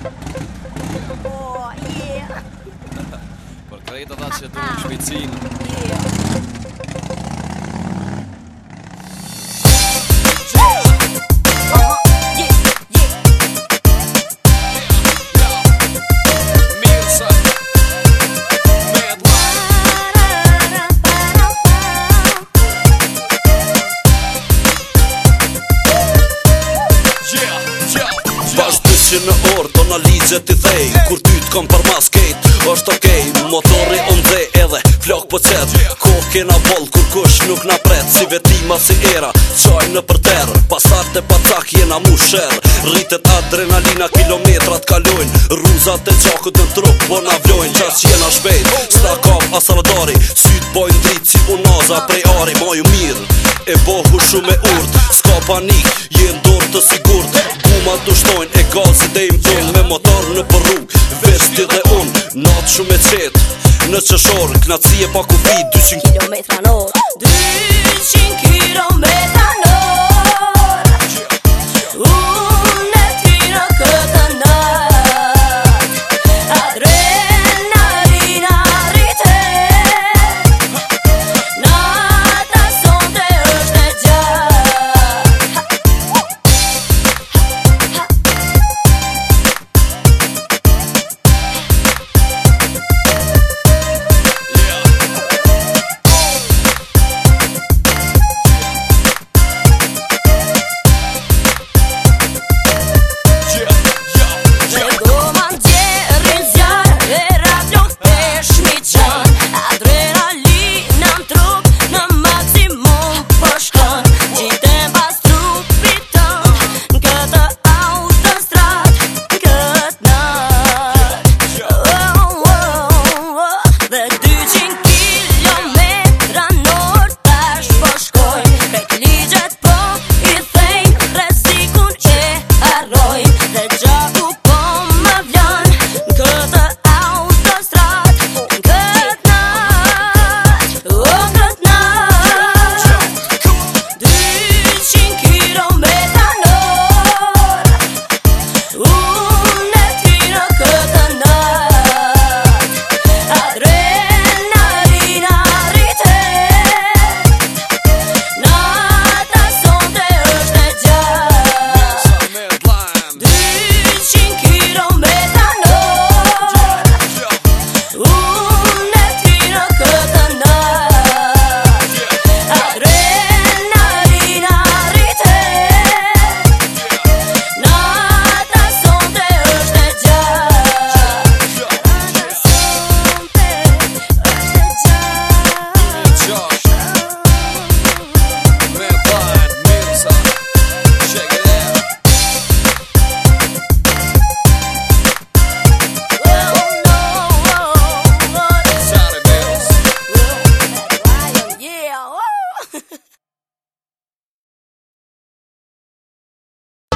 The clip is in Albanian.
Oh, yeah. Por kreta da që të në shpicin, në orë do në ligje t'i thej Kur ty t'kom për mas është okej okay. Motori unë dhe edhe flok për po qet Koke na vol kur kush nuk na pret Si vetima si era qaj në për ter Pasar të pacak jena mu sher Rritet adrenalina kilometrat kalojn Ruzat e gjokët në trup Po na vlojn Qa që jena shpejt Sta kam asaladari Sy t'boj në si unaza prej ari Ma ju mirë e bohu shumë e urt Ska panik jenë dorë të sigurt motor në përru Vesti dhe unë, natë shumë e qetë Në qëshorë, knatësie pa kufi 200 km në orë 200 km